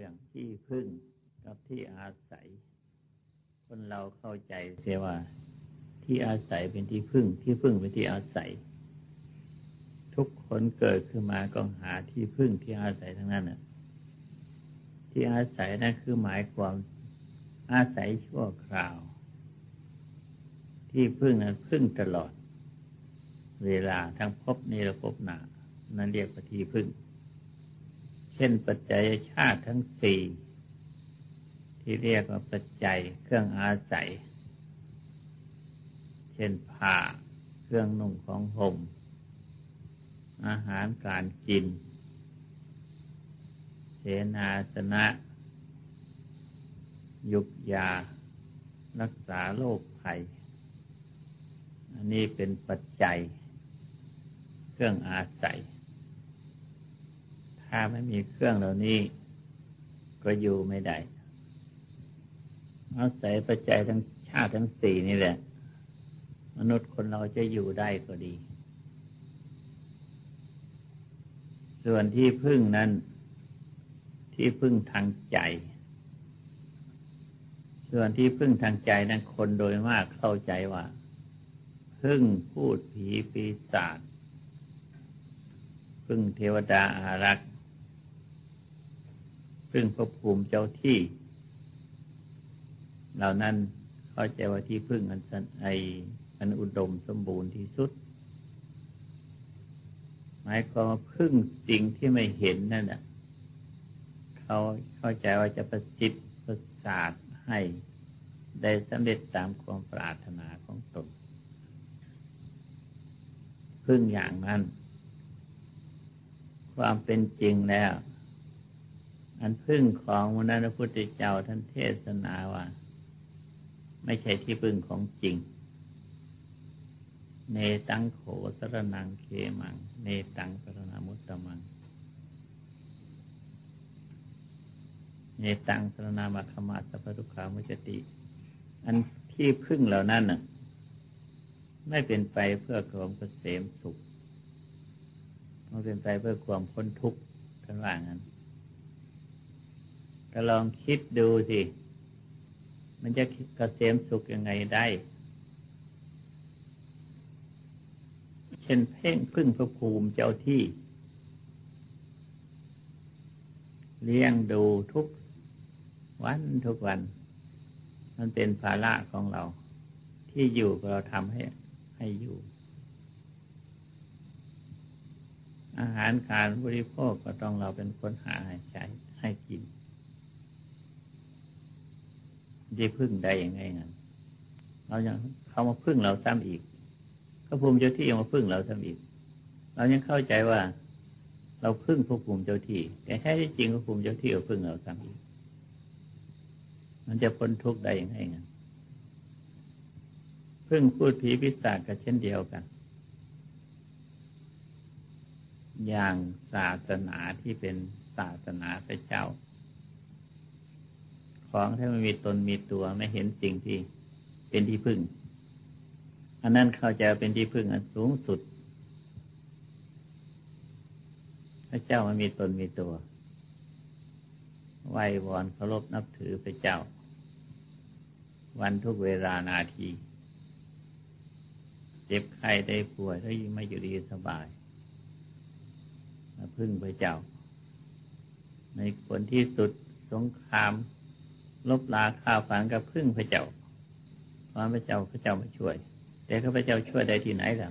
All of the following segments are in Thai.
รื่องที่พึ่งกับที่อาศัย คนเราเข้าใจเสียว่าที่อาศัยเป็นที่พึ่ง ที่พึ่งเป็นที่อาศัย ทุกคนเกิดขึ้นมาก็หาที่พึ่งที่อาศัยทั้งนั้นน่ะ ที่อาศัยนั่นคือหมายความอาศัยชั่วคราว ที่พึ่งนั้นพึ่งตลอด เวลาทั้งพบนี้และพบหนานั่นเรียกว่าที่พึ่ง ช่นปัจจัยชาติทั้งสี่ที่เรียกว่าปัจจัยเครื่องอาศัย เช่นผ้าเครื่องนุ่งของห่มอาหารการกิน เสนาสนะ ยุกยา รักษาโรคภัย อันนี้เป็นปัจจัย เครื่องอาศัย ถ้าไม่มีเครื่องเหล่านี้ ก็อยู่ไม่ได้อาศัยปัจจัยทั้งชาติทั้งสี่นี่แหละ มนุษย์คนเราจะอยู่ได้ก็ดี ส่วนที่พึ่งนั้น ที่พึ่งทางใจ ส่วนที่พึ่งทางใจนั้นคนโดยมากเข้าใจว่า พึ่งพูดผีปีศาจพึ่งเทวดาอารักษ์ พึ่งพระภูมิเจ้าที่ เหล่านั้นเข้าใจว่าที่พึ่งอันสันไออันอุดมสมบูรณ์ที่สุด หมายความว่าพึ่งสิ่งที่ไม่เห็นนั่นแหะเขาเข้าใจว่าจะประสิทธิ์ประสาทให้ได้สำเร็จตามความปรารถนาของตนพึ่งอย่างนั้น ความเป็นจริงแล้ว อันพึ่งของมนุษย์พระพุทธเจ้าท่านเทศนาว่า ไม่ใช่ที่พึ่งของจริง เนตังโขสรนังเคมัง เนตังสรนามุตตมัง เนตังสรนามาคมาสัพพุขามุจติ อันที่พึ่งเหล่านั้นน่ะไม่เป็นไปเพื่อความเกษมสุขมันเป็นไปเพื่อความพ้นทุกข์ท่านว่างั้น ก็ลองคิดดูสิ มันจะเกษมสุขยังไงได้ เช่นเพ่งพึ่งพระภูมิเจ้าที่ เลี้ยงดูทุกวันทุกวัน มันเป็นภาระของเรา ที่อยู่เราทำให้ให้อยู่ อาหารการบริโภคก็ต้องเราเป็นคนหาให้ใช้ให้กิน จะพึ่งได้ยังไงงั้นเรายังเขามาพึ่งเราซ้ำอีกพระภูมิเจ้าที่ยังมาพึ่งเราซ้ำอีก เรายังเข้าใจว่า เราพึ่งพระภูมิเจ้าที่ แต่แท้ที่จริงพระภูมิเจ้าที่เราพึ่งเราซ้ำอีก มันจะพ้นทุกข์ได้ยังไงงั้นพึ่งพูดผีพิศาจก็เช่นเดียวกัน อย่างศาสนาที่เป็นศาสนาพระเจ้า ของถ้าไม่มีตนมีตัวไม่เห็นสิ่งที่เป็นที่พึ่ง อันนั้นเขาจะเป็นที่พึ่งอันสูงสุดพระเจ้ามันมีตนมีตัว ไหววอนเคารพนับถือพระเจ้า วันทุกเวลานาที เจ็บไข้ได้ป่วยถ้ายิ่งไม่อยู่ดีสบายมาพึ่งพระเจ้า ในผลที่สุดสงคราม ลบลาข้าวฝันกับพึ่งพระเจ้าพระพระเจ้าพระเจ้ามาช่วย แต่ข้าพระเจ้าช่วยได้ที่ไหนล่ะ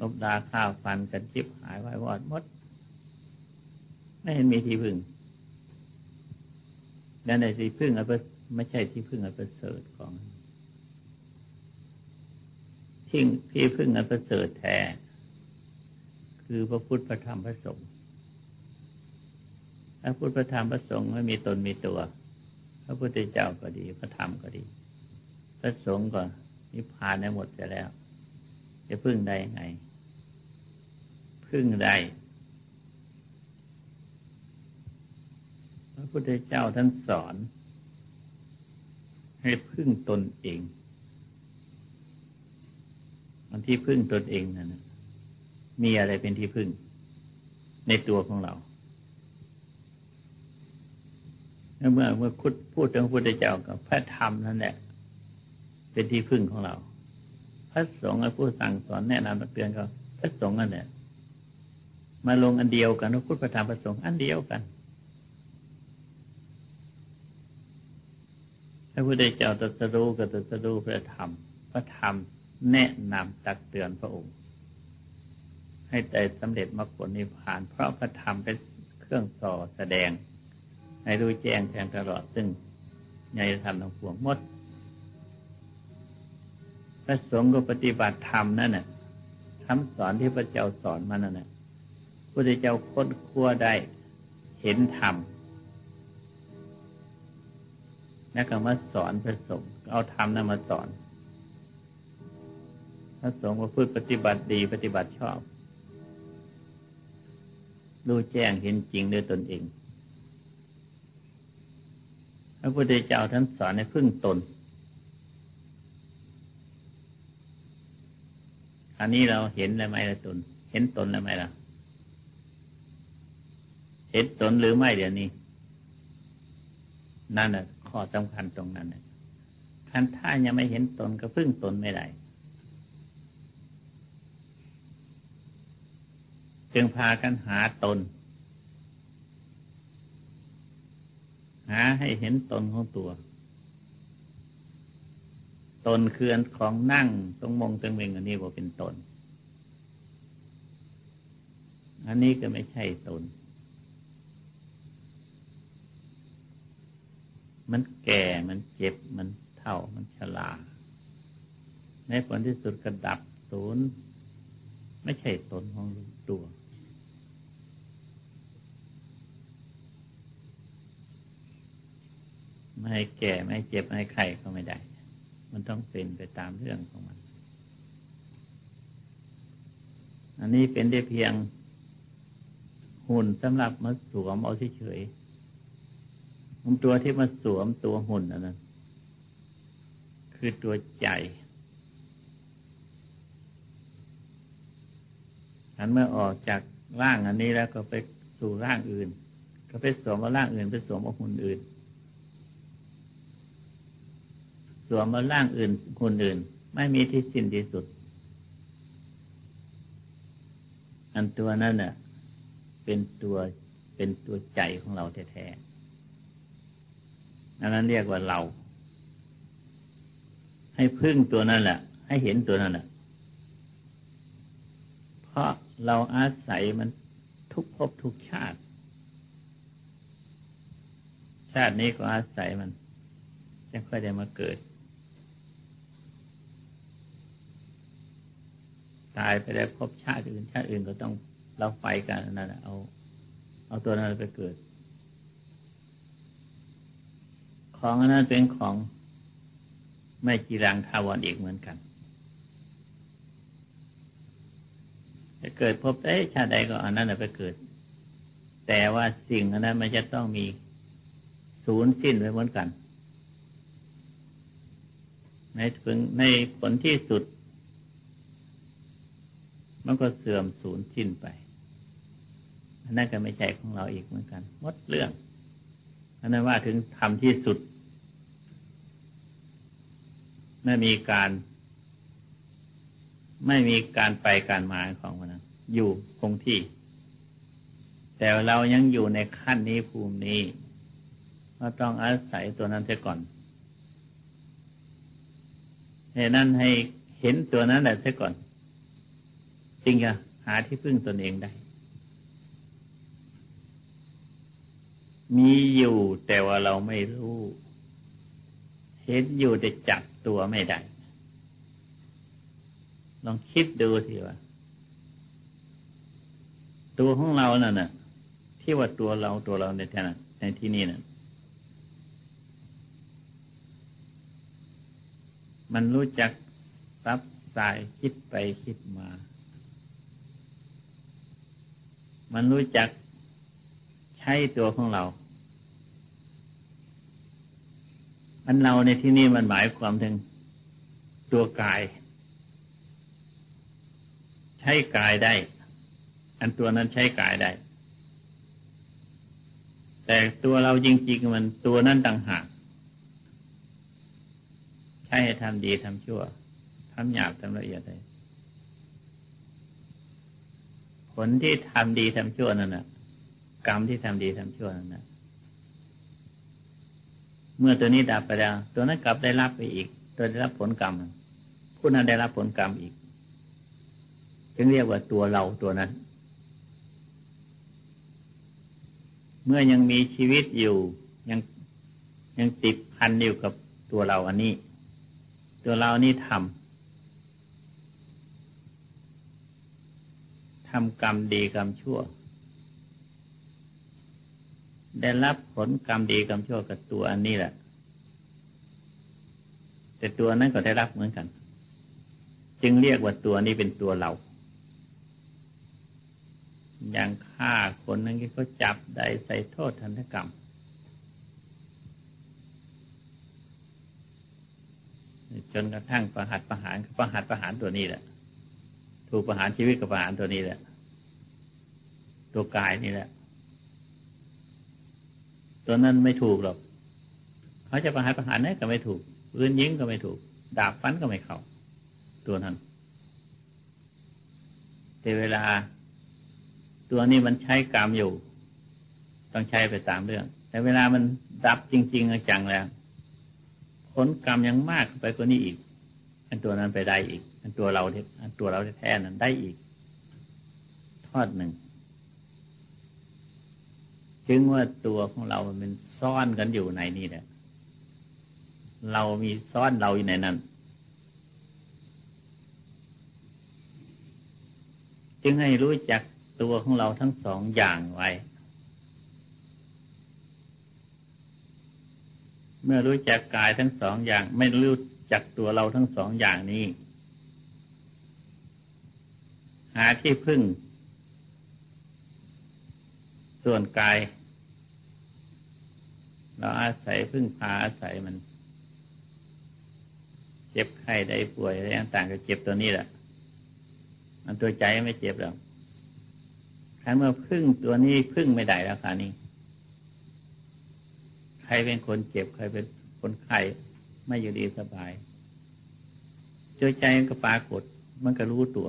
ลบลาข้าวฟันกันจิบหายวายวอดมด ไม่เห็นมีที่พึ่งดังในที่พึ่งอันไม่ใช่ที่พึ่งอันประเสริฐของทิ้งที่พึ่งอันประเสริฐแท้คือพระพุทธพระธรรมพระสงฆ์ พระพุทธพระธรรมพระสงฆ์ไม่มีตนมีตัว พระพุทธเจ้าก็ดี พระธรรมก็ดี พระสงฆ์ก็นิพพานได้หมดไปแล้ว จะพึ่งได้ยังไง พึ่งได้พระพุทธเจ้าท่านสอน ให้พึ่งตนเองมันที่พึ่งตนเองนั่นมีอะไรเป็นที่พึ่ง ในตัวของเรา เมื่อเมื่อพูดถึงพระพุทธเจ้ากับพระธรรมนั่นแหละเป็นที่พึ่งของเรา พระสงฆ์ผู้สั่งสอนแนะนำตักเตือนก็พระสงฆ์นั่นแหละมาลงอันเดียวกันพระพุทธธรรมพระสงฆ์อันเดียวกันพระพุทธเจ้าตรัสรู้ก็ตรัสรู้พระธรรม พระธรรมแนะนำตักเตือนพระองค์ ให้ได้สำเร็จมรรคผลนิพพาน เพราะพระธรรมเป็นเครื่องส่อแสดง ให้รู้แจ้งแทงตลอด ซึ่งในธรรมทั้งปวงหมด พระสงฆ์ก็ปฏิบัติธรรมนั่นน่ะคำสอนที่พระเจ้าสอนมานั่นน่ะพระเจ้าค้นคว้าได้เห็นธรรมแล้วก็มาสอนพระสงฆ์เอาธรรมนั้นมาสอน พระสงฆ์มาพูดปฏิบัติดีปฏิบัติชอบ รู้แจ้งเห็นจริงด้วยตนเอง พระพุทธเจ้าท่านสอนให้พึ่งตน อันนี้เราเห็นแล้วไหมล่ะตน เห็นตนแล้วไหมล่ะ เห็นตนหรือไม่เดี๋ยวนี้ นั่นแหละข้อสำคัญตรงนั้นเนี่ยคันถ้ายังไม่เห็นตนก็พึ่งตนไม่ได้จึงพากันหาตน หาให้เห็นตนของตัว ตนคืออันของนั่งตรงมงตรงเวงอันนี้ว่าเป็นตน อันนี้ก็ไม่ใช่ตน มันแก่มันเจ็บมันเท่ามันชราในผลที่สุดกระดับศูนย์ไม่ใช่ตนของตัว ไม่แก่ไม่เจ็บไม่ไข้ก็ไม่ได้ มันต้องเป็นไปตามเรื่องของมัน อันนี้เป็นได้เพียงหุ่นสำหรับมาสวมเอาเฉยมันตัวที่มาสวมตัวหุ่นนั้นคือตัวใจอันเมื่อออกจากร่างอันนี้แล้วก็ไปสู่ร่างอื่น ก็ไปสวมมาร่างอื่น ไปสวมมาหุ่นอื่น สวมมาร่างอื่นหุ่นอื่น ไม่มีที่สิ้นที่สุด อันตัวนั้นเน่ะ เป็นตัวเป็นตัวใจของเราแท้ๆอันนั้นเรียกว่าเรา ให้พึ่งตัวนั่นแหละให้เห็นตัวนั่นแหละเพราะเราอาศัยมันทุกภพทุกชาติ ชาตินี้ก็อาศัยมันยังค่อยได้มาเกิด ตายไปแล้วพบชาติอื่นชาติอื่นก็ต้องเราไปกันนั่นแหละเอาเอาตัวนั้นไปเกิด ของนั้นเป็นของไม่จีรังทาวรอีกเหมือนกันจะเกิดพบได้ชาติใดก็อันนั้นไปเกิด แต่ว่าสิ่งนนั้นมันจะต้องมีศูนย์สิ้นไปเหมือนกัน ในถึงในผลที่สุด มันก็เสื่อมศูนย์สิ้นไปอันนั้นก็ไม่ใช่ของเราอีกเหมือนกันหมดเรื่องอันนั้นว่าถึงทำที่สุดไม่มีการ ไม่มีการไปการมาของมันนะอยู่คงที่ แต่เรายังอยู่ในขั้นนี้ภูมินี้เราต้องอาศัยตัวนั้นเสียก่อนเหตุนั้นให้เห็นตัวนั้นแหละเสียก่อน จริงอะหาที่พึ่งตนเองได้ มีอยู่แต่ว่าเราไม่รู้ เห็นอยู่แต่จับตัวไม่ได้ ลองคิดดูสิว่า ตัวของเรานั่นน่ะที่ว่าตัวเราตัวเราในที่นั้นในที่นี้น่ะมันรู้จักซับสายคิดไปคิดมา มันรู้จักใช้ตัวของเรา อันเราในที่นี้มันหมายความถึงตัวกาย ใช้กายได้ อันตัวนั้นใช้กายได้ แต่ตัวเราจริงๆมันตัวนั้นต่างหากใช่ให้ทำดีทำชั่วทำหยาบทำละเอียดเลยผ ลที่ทำดีทำชั่วนั่นนะกรรมที่ทำดีทำชั่วนั่นนะเมื่อตัวนี้ดับไปแล้ว ตัวนั้นกลับได้รับไปอีก ตัวได้รับผลกรรมผู้นั้นได้รับผลกรรมอีก จึงเรียกว่าตัวเราตัวนั้น เมื่อยังมีชีวิตอยู่ยังยังติดพันอยู่กับตัวเราอันนี้ ตัวเรานี่ทำ ทำกรรมดีกรรมชั่ว ได้รับผลกรรมดีกรรมชั่วกับตัวอันนี้แหละ แต่ตัวนั้นก็ได้รับเหมือนกัน จึงเรียกว่าตัวนี้เป็นตัวเรา อย่างฆ่าคนนั้นก็จับได้ใส่โทษทันตกรรมจนกระทั่งประหัตประหารประหัตประหารตัวนี้แหละ ถูกประหารชีวิตกับประหารตัวนี้แหละ ตัวกายนี่แหละ ตัวนั้นไม่ถูกหรอกเขาจะประหารประหารนี่ก็ไม่ถูกปืนยิงก็ไม่ถูก ดาบฟันก็ไม่เข้า ตัวนั้นแต่เวลา ตัวนี้มันใช้กรรมอยู่ ต้องใช้ไปตามเรื่อง แต่เวลามันดับจริง ๆ จังแล้วผลกรรมยังมากไปกว่านี้อีกอันตัวนั้นไปได้อีก ตัวเราอันตัวเราแท้นั้นได้อีก ทอดหนึ่งจึงว่าตัวของเรามันเป็นซ่อนกันอยู่ในนี่แหละ เรามีซ่อนเราอยู่ในนั้น จึงให้รู้จักตัวของเราทั้งสองอย่างไว้ เมื่อรู้จักกายทั้งสองอย่าง ไม่รู้จักตัวเราทั้งสองอย่างนี้าที่พึ่ง ส่วนกาย เราอาศัยพึ่งพาอาศัยมัน เจ็บไข้ได้ป่วยอะไรต่างๆก็เจ็บตัวนี้แหละมันตัวใจไม่เจ็บหรอกถ้าเมื่อพึ่งตัวนี้พึ่งไม่ได้แล้วค่ะนี้ใครเป็นคนเจ็บใครเป็นคนไข้ไม่อยู่ดีสบายเจอใจมันก็ปรากฏมันก็รู้ตัว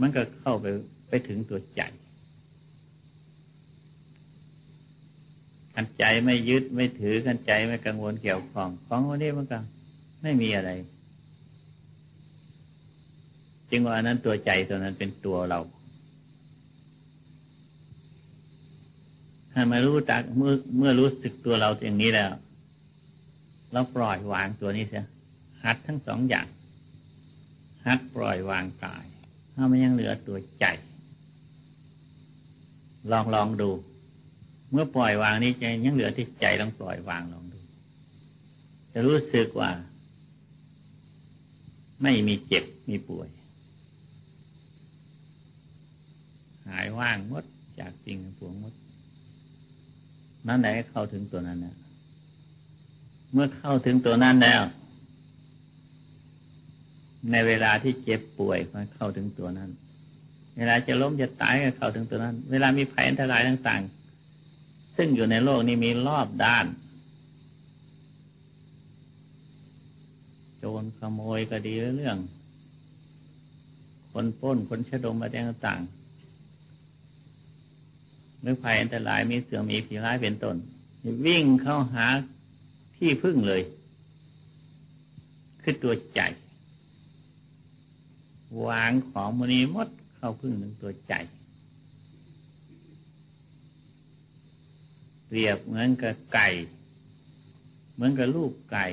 มันก็เข้าไปไปถึงตัวใจกันใจไม่ยึดไม่ถือกันใจไม่กังวลเกี่ยวของของวันนี้มันก็ไม่มีอะไร จึงว่านั้นตัวใจตัวนั้นเป็นตัวเรา ถ้ามารู้จักเมื่อเมื่อรู้สึกตัวเราอย่างนี้แล้วเราปล่อยวางตัวนี้เสียหัดทั้งสองอย่างหัดปล่อยวางกาย ถ้ามันยังเหลือตัวใจ ลองลองดู เมื่อปล่อยวางนี้ใจยังเหลือที่ใจลองปล่อยวางลองดู จะรู้สึกว่า ไม่มีเจ็บมีป่วย หายว่างหมดจากสิ่งผวงหมดนั่นแหละเข้าถึงตัวนั้นนะเมื่อเข้าถึงตัวนั้นแล้ว ในเวลาที่เจ็บป่วยมันเข้าถึงตัวนั้น เวลาจะล้มจะตายก็เข้าถึงตัวนั้น เวลามีภัยอันตรายต่างๆ ซึ่งอยู่ในโลกนี้มีรอบด้าน โจรขโมยก็ดีเรื่อง คนป้นคนชะดมอะไรต่างๆหรือภัยอันตรายมีเสือมีผีร้ายเป็นต้นวิ่งเข้าหาที่พึ่งเลย คือตัวใจ วางของมณีมดเข้าพึ่งหนึ่งตัวใจ เปรียบเหมือนกับไก่ เหมือนกับลูกไก่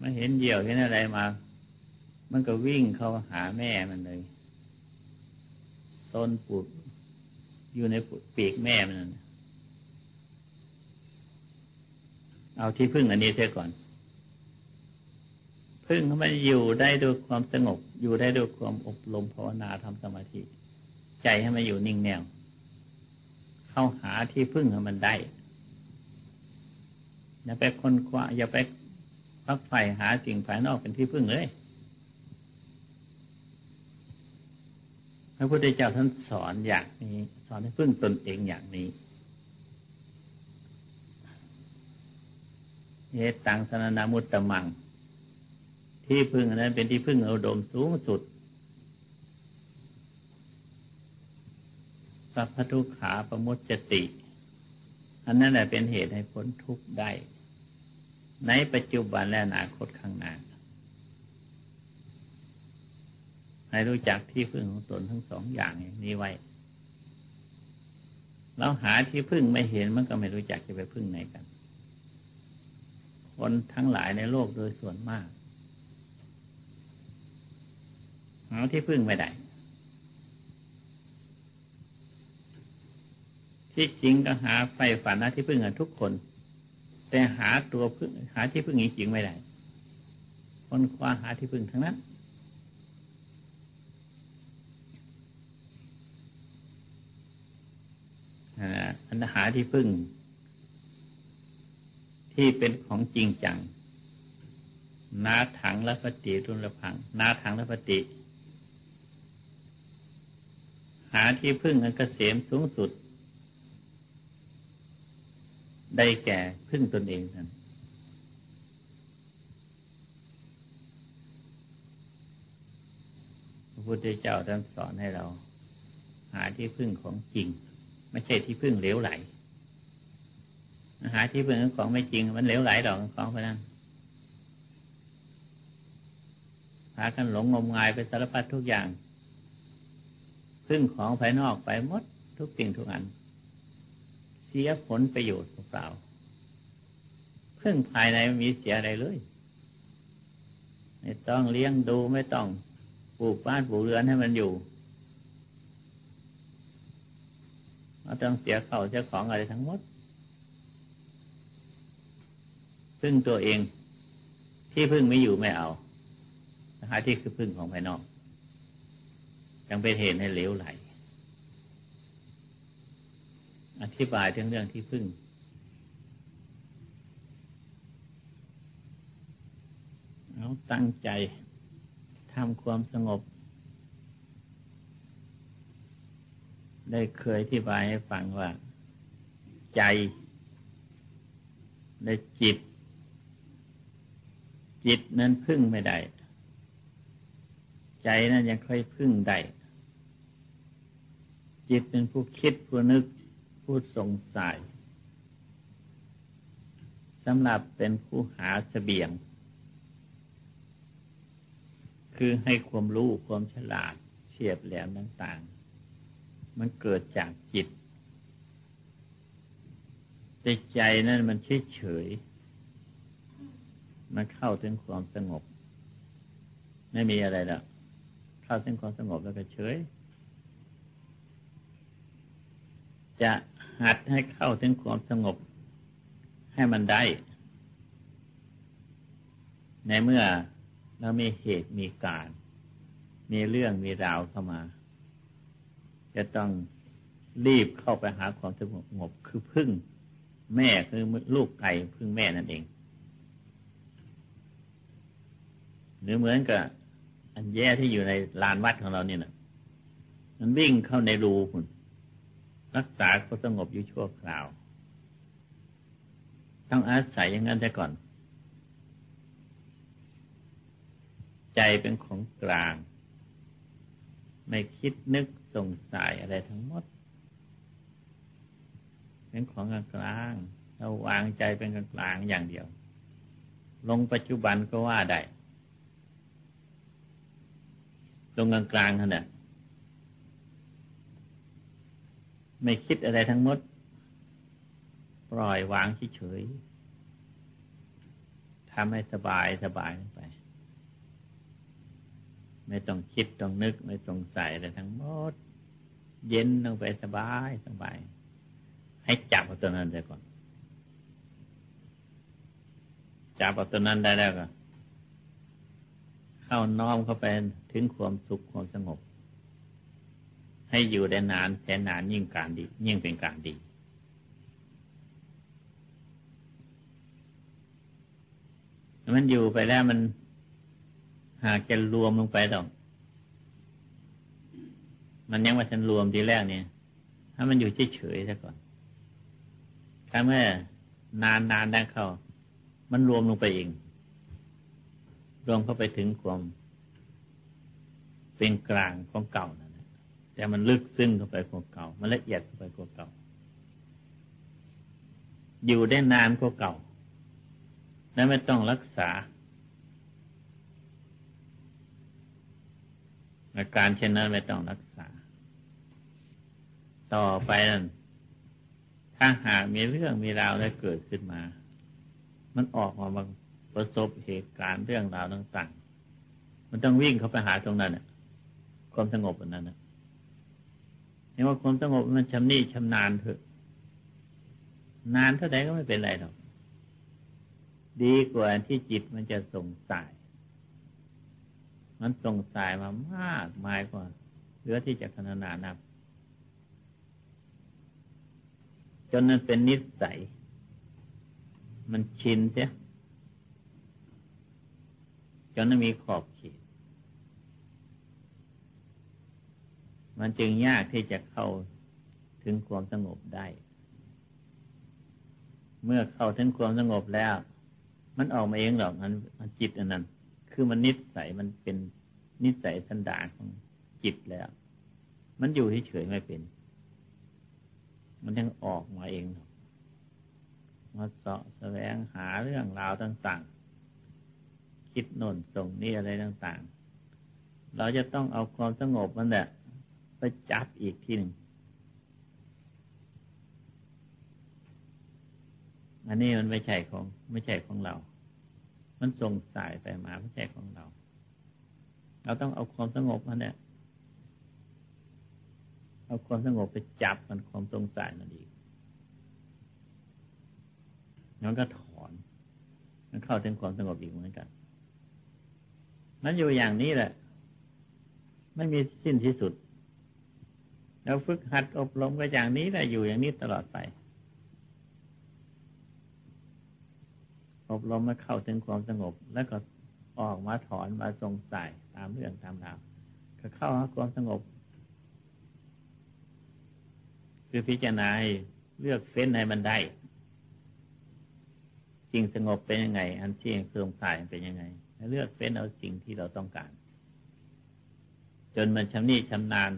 มาเห็นเหยี่ยวเห็นอะไรมา มันก็วิ่งเข้าหาแม่มันเลย ต้นปุดอยู่ในปีกแม่มัน เอาที่พึ่งอันนี้เสียก่อน พึ่งมันอยู่ได้ด้วยความสงบ อยู่ได้ด้วยความอบรมภาวนาทำสมาธิ ใจให้มันอยู่นิ่งแน่วเข้าหาที่พึ่งให้มันได้ อย่าไปคนคว้าอย่าไปพักไฟหาสิ่งภายนอกเป็นที่พึ่งเลยพระพุทธเจ้าท่านสอนอย่างนี้ สอนให้พึ่งตนเองอย่างนี้เฮตังสนนามุตตะมัง ที่พึ่งนั้นเป็นที่พึ่งอุดมสูงสุดสัพพทุขาประมุตจติ อันนั้นแหละเป็นเหตุให้พ้นทุกข์ได้ ในปัจจุบันและอนาคตข้างหน้าให้รู้จักที่พึ่งของตนทั้งสองอย่างนี้ไว้เราหาที่พึ่งไม่เห็นมันก็ไม่รู้จักจะไปพึ่งไหนกัน คนทั้งหลายในโลกโดยส่วนมาก หาที่พึ่งไม่ได้ ที่จริงก็หาไฟฝันนะที่พึ่งกันทุกคน แต่หาตัวพึ่ง หาที่พึ่งจริงไม่ได้คนคว้าหาที่พึ่งทั้งนั้น อันหาที่พึ่ง ที่เป็นของจริงจัง นาถังและปฏิรุนละพัง นาถังและปฏิ หาที่พึ่งอันเกษมสูงสุด ได้แก่พึ่งตนเองท่านพระพุทธเจ้าท่านสอนให้เรา หาที่พึ่งของจริง ไม่ใช่ที่พึ่งเหลวไหล หาที่พึ่งของไม่จริง มันเหลวไหลดอกของพนั้นหากันหลงงมงายไปสารพัดทุกอย่าง พึ่งของภายนอกไปหมดทุกสิ่งทุกอัน เสียผลประโยชน์เปล่าพึ่งภายในมีเสียอะไรเลย ไม่ต้องเลี้ยงดูไม่ต้องปลูกบ้านปลูกเรือนให้มันอยู่เราต้องเสียเข่าเสียของอะไรทั้งหมดพึ่งตัวเองที่พึ่งไม่อยู่ไม่เอาหาที่คือพึ่งของภายนอก ยังเป็นเหตุให้เหลวไหล อธิบายถึงเรื่องที่พึ่งเอาตั้งใจทำความสงบ ได้เคยที่บายให้ฟังว่า ใจและจิต จิตนั้นพึ่งไม่ได้ ใจนั้นยังค่อยพึ่งได้ จิตเป็นผู้คิดผู้นึกผู้สงสัยสำหรับเป็นผู้หาเสบียง คือให้ความรู้ความฉลาดเฉียบแหลมต่างๆ มันเกิดจากจิตแต่ใจนั่นมันเฉยเฉยมันเข้าถึงความสงบ ไม่มีอะไรแล้วเข้าถึงความสงบแล้วก็เฉย จะหัดให้เข้าถึงความสงบให้มันได้ ในเมื่อเรามีเหตุมีการ มีเรื่องมีราวเข้ามา จะต้องรีบเข้าไปหาความสงบคือพึ่ง แม่คือลูกไก่พึ่งแม่นั่นเอง หรือเหมือนกับอันแย่ที่อยู่ในลานวัดของเราเนี่ยนะมันวิ่งเข้าในรูคุณ รักษาความสงบอยู่ชั่วคราว ต้องอาศัยอย่างนั้นแต่ก่อน ใจเป็นของกลาง ไม่คิดนึกสงสัยอะไรทั้งหมด เป็นของกลางเราวางใจเป็นกลางอย่างเดียว ลงปัจจุบันก็ว่าได้ลงกลางกลางนั่นแหละ ไม่คิดอะไรทั้งหมด ปล่อยวางเฉยๆทำให้สบายสบายไป ไม่ต้องคิดต้องนึก ไม่ต้องใส่อะไรทั้งหมด เย็นลงไปสบายสบาย ให้จับเอาตัวนั้นได้ก่อน จับเอาตัวนั้นได้แล้วก็ เข้าน้อมเข้าไปถึงความสุขความสงบ ให้อยู่ได้นานแสนนานยิ่งการดี ยิ่งเป็นการดี มันอยู่ไปแล้วมันหากจะรวมลงไปต้องมันยังว่าฉันรวมทีแรกเนี่ย ถ้ามันอยู่เฉยๆซะก่อน ถ้าเมื่อนานนานได้เข้า มันรวมลงไปเอง รวมเข้าไปถึงความเป็นกลางของเก่านั่น แต่มันลึกซึ้งเข้าไปกว่าเก่า มันละเอียดเข้าไปกว่าเก่า อยู่ได้นานกว่าเก่า และไม่ต้องรักษา อาการเช่นนั้นไม่ต้องรักษา ต่อไปนั้นถ้าหากมีเรื่องมีราวได้เกิดขึ้นมา มันออกมาบางประสบเหตุการณ์เรื่องราวต่าง ๆ มันต้องวิ่งเข้าไปหาตรงนั้นความสงบอันนั้นนะ นว่าความสงบมันชำนิชำนาญเถอะ นานเท่าไหร่ก็ไม่เป็นไรหรอก ดีกว่าที่จิตมันจะส่งสายมันส่งสายมามากมายกว่าเหลือที่จะขนานานับจนนั้นเป็นนิสัย มันชินเสียจนนั้นมีขอบเขต มันจึงยากที่จะเข้าถึงความสงบได้ เมื่อเข้าถึงความสงบแล้ว มันออกมาเองหรอกมันจิตอันนั้น คือมันนิสัยมันเป็นนิสัยสันดานของจิตแล้ว มันอยู่เฉยไม่เป็น มันยังออกมาเองมาเสาะแสวงหาเรื่องราวต่างๆ คิดโน่นส่งนี่อะไรต่างๆ เราจะต้องเอาความสงบมันแหละ ไปจับอีกทีหนึ่ง อันนี้มันไม่ใช่ของ ไม่ใช่ของเรา มันส่งสายไปมาไม่ใช่ของเรา เราต้องเอาความสงบมันเนี่ย เอาความสงบไปจับมันความสงสายมันอีกมันก็ถอน มันเข้าถึงความสงบอีกเหมือนกัน มันอยู่อย่างนี้แหละ ไม่มีสิ้นที่สุด แล้วฝึกหัดอบรมก็อย่างนี้แหละอยู่อย่างนี้ตลอดไป อบรมมาเข้าถึงความสงบ แล้วก็ออกมาถอนมาทรงใส่ตามเรื่องตามราวก็เข้าหาความสงบ คือพิจารณาเลือกเฟ้นให้มันได้จริงสงบเป็นยังไง อันที่ทรงใส่เป็นยังไงเลือกเฟ้นเอาสิ่งที่เราต้องการ จนมันชำนิชำนาญ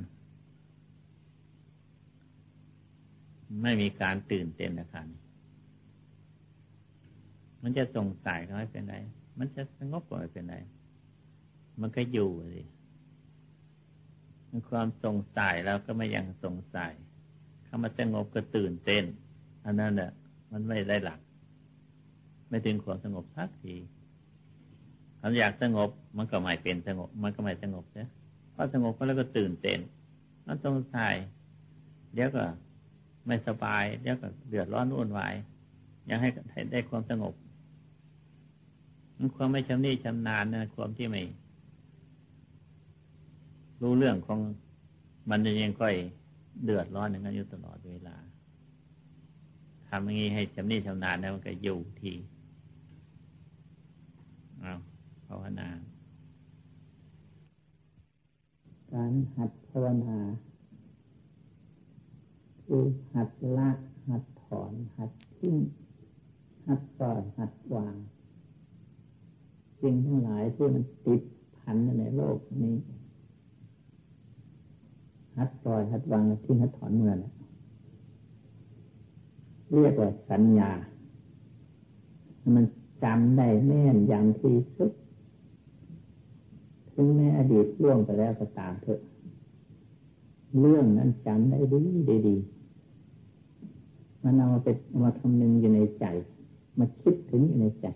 ไม่มีการตื่นเต้นนะครับมันจะส่งสายก็ไม่เป็นไร มันจะสงบก็ไม่เป็นไร มันก็อยู่สิความส่งสายแล้วก็ไม่ยังส่งสายคำว่าสงบก็ตื่นเต้น อันนั้นแหละมันไม่ได้หลัก ไม่ถึงความสงบสักทีถ้าอยากสงบมันก็ไม่เป็นสงบ มันก็ไม่สงบเนี่พอสงบก็แล้วก็ตื่นเต้น มันสงสายเดี๋ยวก็ ไม่สบายเดี๋ยวก็เดือดร้อนวุ่นวายอยากให้ได้ความสงบความไม่ชำนิชำนาญนะความที่ไม่รู้เรื่องของมันจะยังค่อยเดือดร้อนอย่างนั้นอยู่ตลอดเวลาทำอย่างนี้ให้ชำนิชำนาญนะมันก็อยู่ทีเอาภาวนา การหัดภาวนา คือหัดละหัดถอน หัดทิ้งหัดปล่อยหัดวางสิ่งทั้งหลายที่มันติดพันในโลกนี้ หัดปล่อยหัดวางที่หัดถอนเมื่อนะเรียกว่าสัญญา มันจำได้แน่นอย่างที่สุด ถึงแม้อดีตล่วงไปแล้วก็ตามเถอะ เรื่องนั้นจำได้ดีดีดี มันเอามาเป็นมาคำนึงอยู่ในใจ มาคิดถึงอยู่ในใจ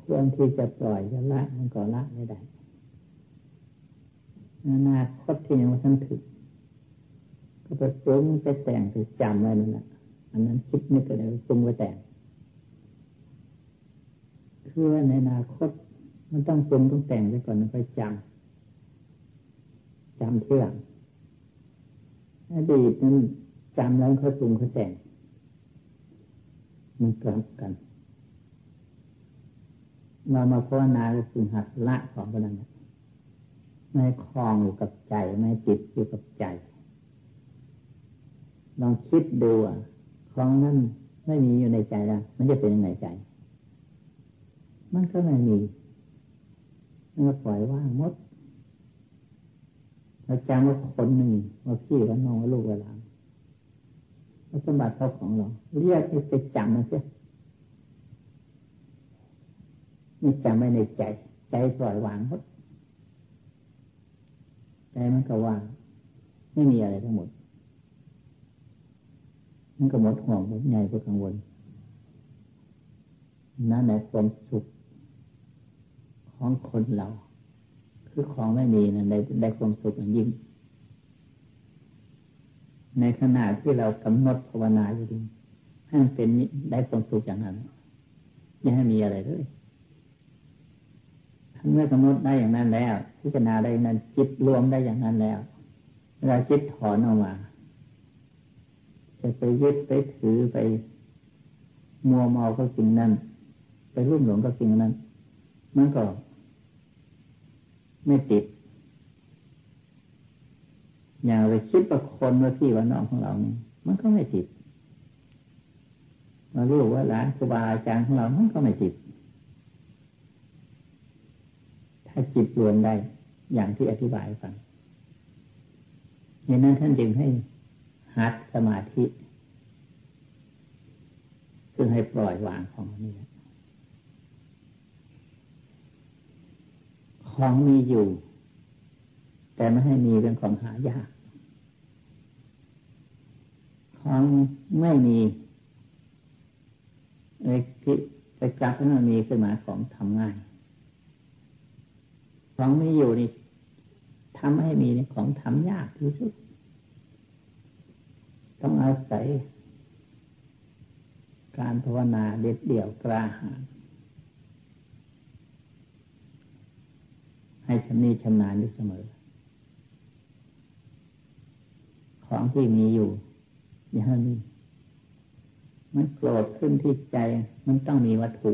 ควรที่จะปล่อยจะละมันก็ละไม่ได้นานาคตที่ยังไม่ทันถึงก็ไปปรุงไปแต่งไปจำไว้นั่นแหละอันนั้นคิดไม่เกิดอะไรปรุงไปแต่งคือว่าในอนาคตมันต้องปรุงต้องแต่งไปก่อนแล้วไปจำจำเที่ยง อดีตนั้นจำแล้วเขาปรุงเขาแต่งมันกลับกัน เรามาภาวนาคือหัดละของพนันไม่คลองอยู่กับใจ ไม่ติดอยู่กับใจ ลองคิดดูอะคลองนั้นไม่มีอยู่ในใจแล้ว มันจะเป็นยังไงใจ มันก็ไม่มีมันก็ปล่อยว่างมด เราจำว่าคนหนึ่งว่าพี่ว่าน้องว่าลูกว่าหลานว่าสมบัติเขาของเราเรียกให้ไปจำมันเสียนี่จำไว้ในใจ ใจปล่อยวางหมดใจมันก็ว่างไม่มีอะไรทั้งหมดมันก็หมดห่วงหมดใหญ่หมดกังวลนั่นแหละความสุขของคนเรา คือของไม่มีนะได้ได้ความสุขอย่างยิ่ง ในขณะที่เรากำหนดภาวนาอยู่ดีให้มันเป็นได้ความสุขอย่างนั้นไม่ให้มีอะไรเลยเมื่อกำหนดได้อย่างนั้นแล้ว พิจารณาได้นั้นจิตรวมได้อย่างนั้นแล้วเวลาจิตถอนออกมา จะไปยึดไปถือไปมัวเมาก็สิ่งนั้น ไปรุ่มหลงก็สิ่งนั้น มันก็ ไม่ติด อย่างไปคิดว่าคนว่าพี่ว่าน้องของเรานี่มันก็ไม่ติดมาลูกว่าหลานครูบาอาจารย์ของเรามันก็ไม่ติด ถ้าจิตรวมได้ อย่างที่อธิบายฟังในนั้นท่านจึงให้หัดสมาธิ ซึ่งให้ปล่อยวางของนี้ ของมีอยู่ แต่ไม่ให้มีเป็นของหายาก ของไม่มีไอ้ที่ไปจับให้มันมีขึ้นมาของทำง่าย ของไม่อยู่นี่ทำให้มีนี่ของทำยากที่สุด ต้องอาศัยการภาวนาเด็ดเดี่ยวกล้าหาญ ให้ชำนิชำนาญอยู่เสมอ ของที่มีอยู่ อย่างนี้มันโกรธขึ้นที่ใจ มันต้องมีวัตถุ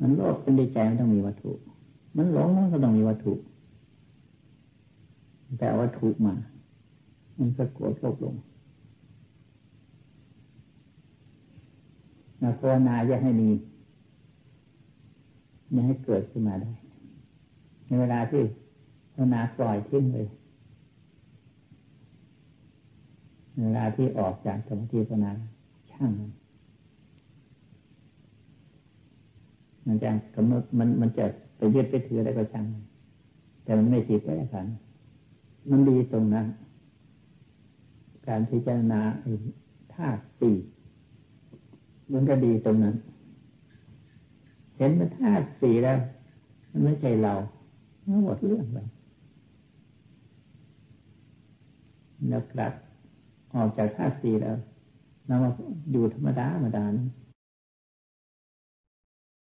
มันโลภขึ้นที่ใจมันต้องมีวัตถุ มันหลงมันก็ต้องมีวัตถุ แต่วัตถุมา มันก็โกรธโลภลงนาภาวนาจะให้มีอย่าให้เกิดขึ้นมาได้ ในเวลาที่ภาวนาปล่อยทิ้งเลยเวลาที่ออกจากสมาธิภาวนาช่างมันมันจะกำหนดมันมันจะไปยึดไปถืออะไรก็ช่างแต่มันไม่ติดไว้ขันมันดีตรงนั้น การพิจารณาธาตุสี่มันก็ดีตรงนั้น เห็นมันธาตุสี่แล้ว มันไม่ใช่เรา หมดเรื่องเลยแล้วกลับออกจากธาตุสี่แล้วเรามาอยู่ธรรมดาธรรมดาน